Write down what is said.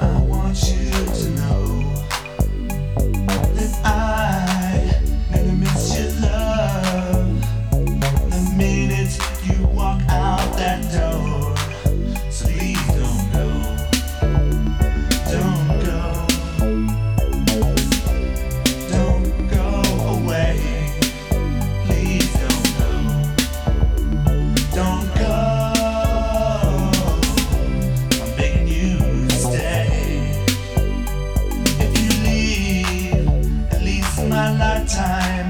I want you. my lifetime.